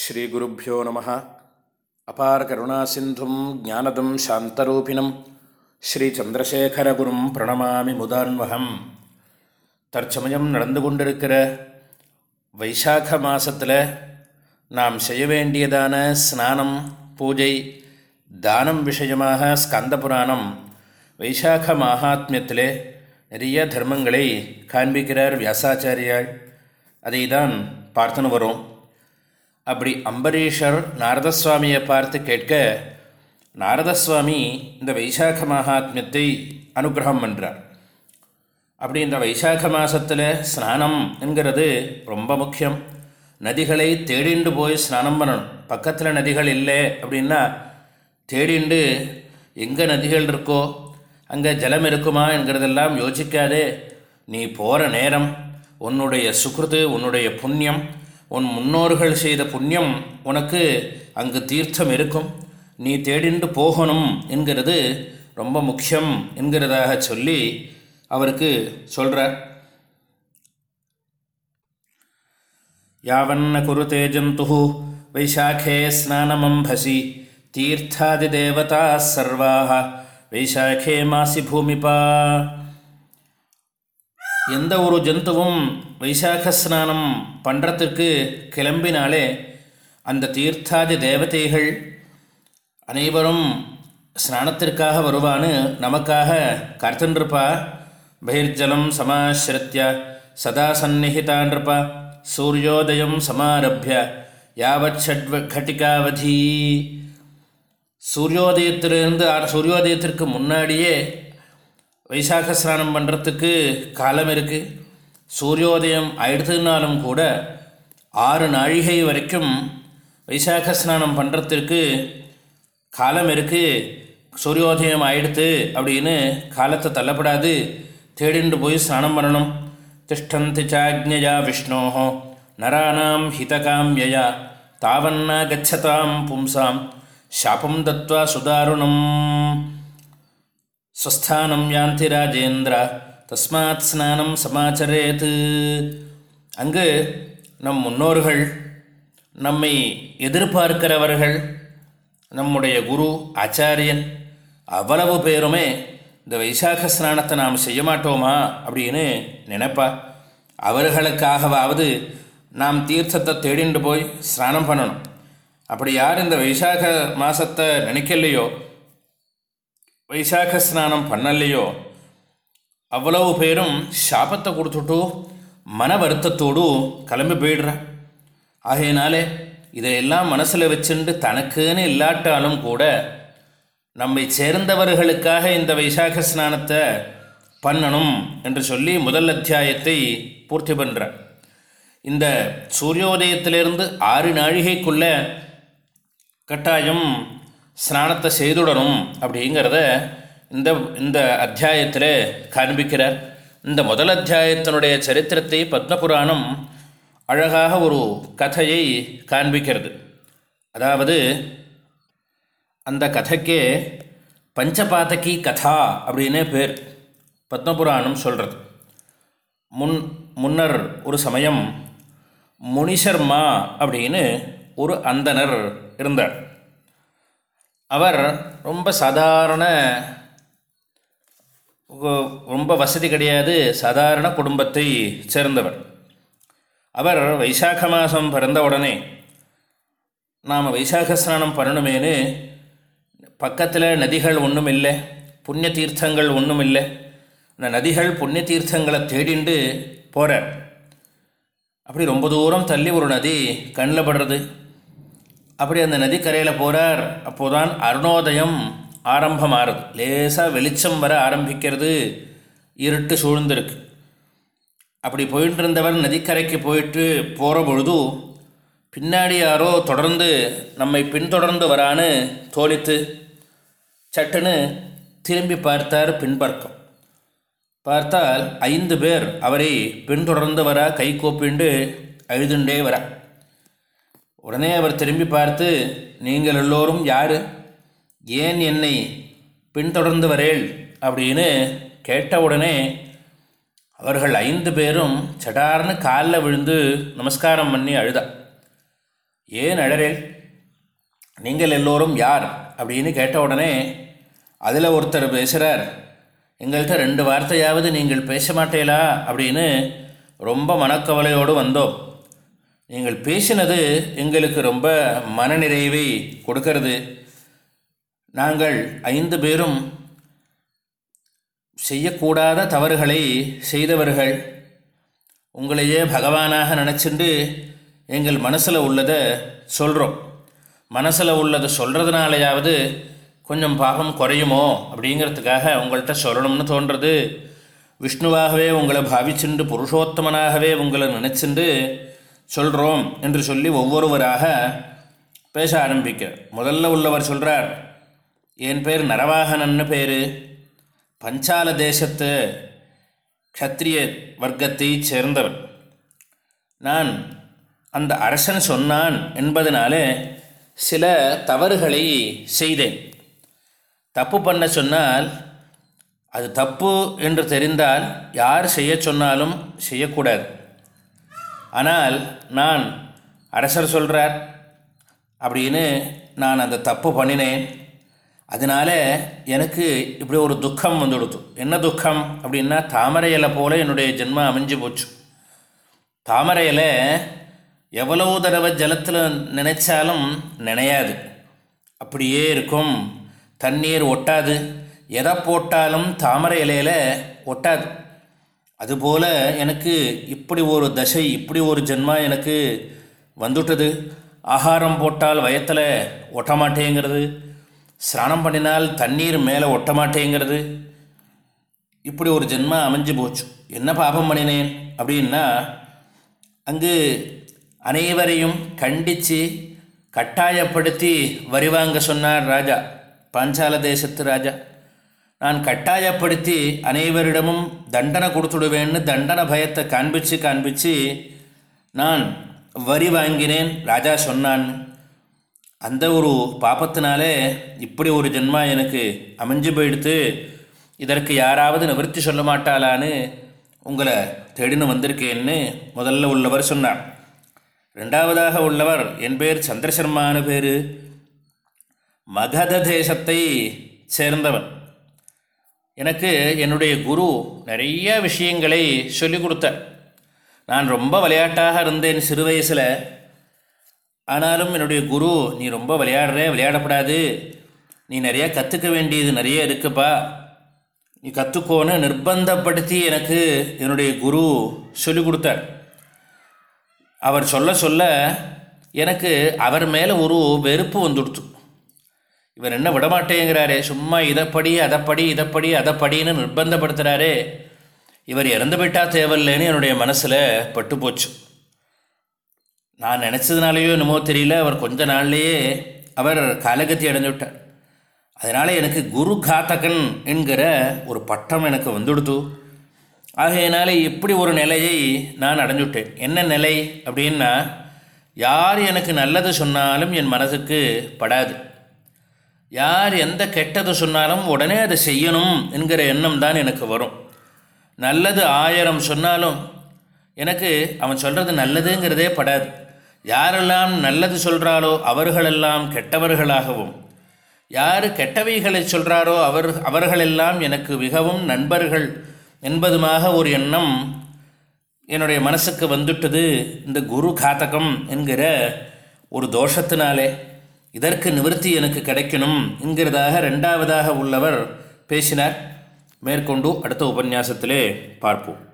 ஸ்ரீகுருப்போ நம. அபார கருணாசிந்தும் ஜானதம் சாந்தரூபிணம். ஸ்ரீ சந்திரசேகரகுரும் பிரணமாமி முதான்வகம். தற்சமயம் நடந்து கொண்டிருக்கிற வைசாக மாசத்தில் நாம் செய்ய வேண்டியதான ஸ்நானம் பூஜை தானம் விஷயமாக ஸ்கந்த புராணம் வைசாக மகாத்மியத்திலே நிறைய தர்மங்களை காண்பிக்கிறார் வியாசாச்சாரியாள் அதை தான் பார்த்துன்னு வரும். அப்படி அம்பரீஷர் நாரதசுவாமியை பார்த்து கேட்க நாரதசுவாமி இந்த வைசாக மகாத்மியத்தை அனுகிரகம் பண்ணுறார் அப்படி இந்த வைசாக மாதத்தில் ஸ்நானம் என்கிறது ரொம்ப முக்கியம். நதிகளை தேடிண்டு போய் ஸ்நானம் பண்ணணும். பக்கத்தில் நதிகள் இல்லை அப்படின்னா தேடிண்டு எங்கே நதிகள் இருக்கோ அங்கே ஜலம் இருக்குமா என்கிறதெல்லாம் யோசிக்காதே. நீ போகிற நேரம் உன்னுடைய சுக்ருது உன்னுடைய புண்ணியம் உன் முன்னோர்கள் செய்த புண்ணியம் உனக்கு அங்கு தீர்த்தம் இருக்கும். நீ தேடிண்டு போகணும் என்கிறது ரொம்ப முக்கியம் என்கிறதாக சொல்லி அவருக்கு சொல்கிறார் யாவன்ன குருதே ஜந்து வைசாக்கே ஸ்நானமம்பசி தீர்த்தாதிதேவதா சர்வாக வைசாக்கே மாசி பூமிபா. எந்த ஒரு ஜந்துவும் வைசாக ஸ்நானம் பண்ணுறதுக்கு கிளம்பினாலே அந்த தீர்த்தாதி தேவதைகள் அனைவரும் ஸ்நானத்திற்காக வருவான்னு நமக்காக கருத்துன்றிருப்பா பகிர்ஜலம் சமாசிரித்ய சதா சந்நிகிதான்றிருப்பா சூரியோதயம் சமாரபிய யாவத் ஷட்வ கட்டிகாவதி சூரியோதயத்திலிருந்து சூரியோதயத்திற்கு முன்னாடியே வைசாக ஸ்நானம் பண்ணுறதுக்கு காலம் இருக்குது சூரியோதயம் ஆயிடுத்துனாலும் கூட ஆறு நாழிகை வரைக்கும் வைசாக ஸ்நானம் பண்ணுறதுக்கு காலம் இருக்குது சூரியோதயம் ஆயிடுத்து அப்படின்னு காலத்தை தள்ளப்படாது. தேடிண்டு போய் ஸ்நானம் பண்ணணும். திஷ்டந்தி சாஜ்ஞயா விஷ்ணோ நராணாம் ஹிதகாம்யா தாவன்னா கச்சதாம் பும்சாம். சாபம் தத்வா சுதாருணம். ஸ்வஸ்தானம் யாந்தி ராஜேந்திர தஸ்மாத் ஸ்நானம் சமாச்சரேத்து அங்கு நம் முன்னோர்கள் நம்மை எதிர்பார்க்கிறவர்கள் நம்முடைய குரு ஆச்சாரியன் அவ்வளவு பேருமே இந்த வைசாக ஸ்நானத்தை நாம் செய்ய மாட்டோமா அப்படின்னு நினைப்பா. அவர்களுக்காகவாவது நாம் தீர்த்தத்தை தேடிண்டு போய் ஸ்நானம் பண்ணணும். அப்படி யார் இந்த வைசாக மாதத்தை நினைக்கலையோ வைசாக ஸ்நானம் பண்ணலையோ? அவ்வளவு பேரும் சாபத்தை கொடுத்துட்டு மன வருத்தத்தோடு கிளம்பி போயிடுற. ஆகையினாலே இதையெல்லாம் மனசில் வச்சுண்டு தனக்குன்னு இல்லாட்டாலும் கூட நம்மை சேர்ந்தவர்களுக்காக இந்த வைசாக ஸ்நானத்தை பண்ணணும் என்று சொல்லி முதல் அத்தியாயத்தை பூர்த்தி பண்ணுற இந்த சூரியோதயத்திலிருந்து ஆறு நாழிகைக்குள்ளே கட்டாயம் ஸ்நானத்தை செய்துடணும் அப்படிங்கிறத இந்த இந்த அத்தியாயத்தில் காண்பிக்கிறார். இந்த முதல் அத்தியாயத்தினுடைய சரித்திரத்தை பத்மபுராணம் அழகாக ஒரு கதையை காண்பிக்கிறது. அதாவது அந்த கதைக்கே பஞ்சபாதகி கதா அப்படின்னே பேர் பத்மபுராணம் சொல்கிறது முன் முன்னர் ஒரு சமயம் முனிஷர்மா அப்படின்னு ஒரு அந்தனர் இருந்தார். அவர் ரொம்ப சாதாரண ரொம்ப வசதி கிடையாது சாதாரண குடும்பத்தை சேர்ந்தவர். அவர் வைசாக மாதம் பிறந்த உடனே நாம் வைசாக ஸ்நானம் பண்ணணுமேனு பக்கத்தில் நதிகள் ஒன்றும் இல்லை புண்ணிய தீர்த்தங்கள் ஒன்றும் இல்லை. அந்த நதிகள் புண்ணிய தீர்த்தங்களை தேடிண்டு போகிறார் அப்படி ரொம்ப தூரம் தள்ளி ஒரு நதி கண்ணில் படுறது. அப்படி அந்த நதிக்கரையில் போகிறார் அப்போதான் அருணோதயம் ஆரம்பமாகுது லேசாக வெளிச்சம் வர ஆரம்பிக்கிறது. இருட்டு சூழ்ந்திருக்கு. அப்படி போயிட்டு இருந்தவர் நதிக்கரைக்கு போயிட்டு போகிற பொழுது பின்னாடி யாரோ தொடர்ந்து நம்மை பின்தொடர்ந்து வரான்னு தோழித்து சட்டுன்னு திரும்பி பார்த்தார் பின்பக்கம். பார்த்தால் ஐந்து பேர் அவரை பின்தொடர்ந்து வர கை கோப்பிண்டு அழுதுண்டே வரா. உடனே அவர் திரும்பி பார்த்து நீங்கள் எல்லோரும் யார்? ஏன் என்னை பின்தொடர்ந்து வரேள்? அப்படின்னு கேட்ட உடனே அவர்கள் ஐந்து பேரும் சடார்னு காலில் விழுந்து நமஸ்காரம் பண்ணி அழுதா? ஏன் அழறேள்? நீங்கள் எல்லோரும் யார்? அப்படின்னு கேட்ட உடனே அதில் ஒருத்தர் பேசுகிறார். எங்கள்கிட்ட ரெண்டு வார்த்தையாவது நீங்கள் பேச மாட்டேலா அப்படின்னு ரொம்ப மனக்கவலையோடு வந்தோம். நீங்கள் பேசினது எங்களுக்கு ரொம்ப மனநிறைவை கொடுக்கறது. நாங்கள் ஐந்து பேரும் செய்யக்கூடாத தவறுகளை செய்தவர்கள். உங்களையே பகவானாக நினச்சிண்டு எங்கள் மனசில் உள்ளதை சொல்கிறோம் மனசில் உள்ளதை சொல்கிறதுனாலையாவது கொஞ்சம் பாகம் குறையுமோ அப்படிங்கிறதுக்காக உங்கள்கிட்ட சொல்லணும்னு தோன்றது விஷ்ணுவாகவே உங்களை பாவிச்சுண்டு புருஷோத்தமனாகவே உங்களை நினச்சிண்டு சொல்கிறோம் என்று சொல்லி ஒவ்வொருவராக பேச ஆரம்பிக்க. முதல்ல உள்ளவர் சொல்கிறார் என் பேர் நரவாகனன்னு பேர். பஞ்சால தேசத்து க்ஷத்ரிய வர்க்கத்தை சேர்ந்தவர் நான் அந்த அரசன் சொன்னான் என்பதனாலே சில தவறுகளை செய்தேன். தப்பு பண்ண சொன்னால் அது தப்பு என்று தெரிந்தால் யார் செய்ய சொன்னாலும் செய்யக்கூடாது. ஆனால் நான் அரசர் சொல்கிறார் அப்படின்னு நான் அந்த தப்பு பண்ணினேன். அதனால எனக்கு இப்படி ஒரு துக்கம் வந்துடுத்து என்ன துக்கம் அப்படின்னா தாமரை இலை போல் என்னுடைய ஜென்மம் அமைஞ்சு போச்சு. தாமரை இலை எவ்வளவு தடவை ஜலத்தில் நினைச்சாலும் நினையாது. அப்படியே இருக்கும். தண்ணீர் ஒட்டாது. எதை போட்டாலும் தாமரை இலையில் ஒட்டாது. அதுபோல் எனக்கு இப்படி ஒரு தசை இப்படி ஒரு ஜென்மா எனக்கு வந்துட்டது. ஆகாரம் போட்டால் வயத்தில் ஒட்ட மாட்டேங்கிறது. ஸ்நானம் பண்ணினால் தண்ணீர் மேலே ஒட்ட மாட்டேங்கிறது. இப்படி ஒரு ஜென்மா அமைஞ்சு போச்சு. என்ன பாபம் பண்ணினேன் அப்படின்னா அங்கு அனைவரையும் கண்டித்து கட்டாயப்படுத்தி வரிவாங்க சொன்னார் ராஜா பாஞ்சால தேசத்து ராஜா. நான் கட்டாயப்படுத்தி அனைவரிடமும் தண்டனை கொடுத்துடுவேன்னு தண்டனை பயத்தை காண்பிச்சு காண்பிச்சு நான் வரி வாங்கினேன். ராஜா சொன்னான் அந்த ஒரு பாப்பத்தினாலே இப்படி ஒரு ஜென்மா எனக்கு அமைஞ்சு போயிடுத்து இதற்கு யாராவது நிவர்த்தி சொல்ல மாட்டாளான்னு உங்களை தேடின்னு வந்திருக்கேன்னு முதல்ல உள்ளவர் சொன்னார். ரெண்டாவதாக உள்ளவர் என் பேர் சந்திரசர்மான பேர். மகத தேசத்தை சேர்ந்தவன். எனக்கு என்னுடைய குரு நிறைய விஷயங்களை சொல்லிக் கொடுத்தார். நான் ரொம்ப விளையாட்டாக இருந்தேன் சிறு வயசில். ஆனாலும் என்னுடைய குரு நீ ரொம்ப விளையாடுற விளையாடப்படாது. நீ நிறையா கற்றுக்க வேண்டியது நிறைய இருக்குப்பா. நீ கற்றுக்கோன்னு நிர்பந்தப்படுத்தி எனக்கு என்னுடைய குரு சொல்லிக் கொடுத்தார். அவர் சொல்ல சொல்ல எனக்கு அவர் மேலே ஒரு வெறுப்பு வந்துடுச்சு இவர் என்ன விடமாட்டேங்கிறாரே? சும்மா இதைப்படி அதைப்படி இதைப்படி அதைப்படின்னு நிர்பந்தப்படுத்துகிறாரே இவர் இறந்து போயிட்டா தேவையில்லைன்னு என்னுடைய மனசில் பட்டு போச்சு. நான் நினச்சதுனாலேயோ என்னமோ தெரியல. அவர் கொஞ்ச நாள்லேயே அவர் காலகத்தி அடைஞ்சு விட்டார். அதனால் எனக்கு குரு காத்தகன் என்கிற ஒரு பட்டம் எனக்கு வந்துடுத்து ஆகையினால இப்படி ஒரு நிலையை நான் அடைஞ்சுட்டேன் என்ன நிலை அப்படின்னா யார் எனக்கு நல்லது சொன்னாலும் என் மனதுக்கு படாது. யார் எந்த கெட்டது சொன்னாலும் உடனே அதை செய்யணும் என்கிற எண்ணம் தான் எனக்கு வரும். நல்லது ஆயிரம் சொன்னாலும் எனக்கு அவன் சொல்கிறது நல்லதுங்கிறதே படாது. யாரெல்லாம் நல்லது சொல்கிறாரோ அவர்களெல்லாம் கெட்டவர்களாகவும் யார் கெட்டவைகளை சொல்கிறாரோ அவர் அவர்களெல்லாம் எனக்கு மிகவும் நண்பர்கள் என்பதுமாக ஒரு எண்ணம் என்னுடைய மனசுக்கு வந்துட்டது இந்த குரு காத்தகம் என்கிற ஒரு தோஷத்தினாலே. இதற்கு நிவர்த்தி எனக்கு கிடைக்கணும் என்கிறதாக ரெண்டாவதாக உள்ளவர் பேசினார். மேற்கொண்டு அடுத்த உபன்யாசத்திலே பார்ப்போம்.